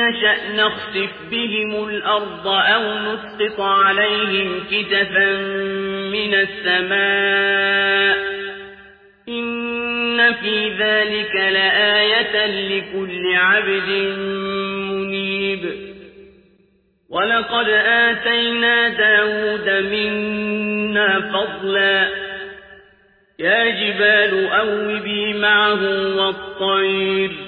نشأ نخسف بهم الأرض أو نسقط عليهم كتفا من السماء إن في ذلك لآية لكل عبد منيب ولقد آتينا داود منا فضلا يا جبال أوبي معه والطير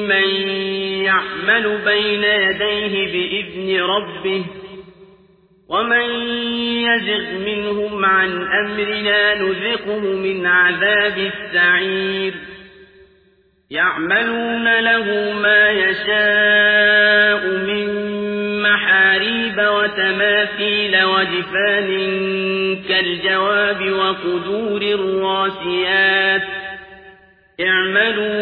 من يعمل بين يديه بإذن ربه ومن يزغ منهم عن أمرنا نذقه من عذاب السعير يعملون له ما يشاء من محاريب وتماثيل وجفان كالجواب وقدور الراسيات اعملوا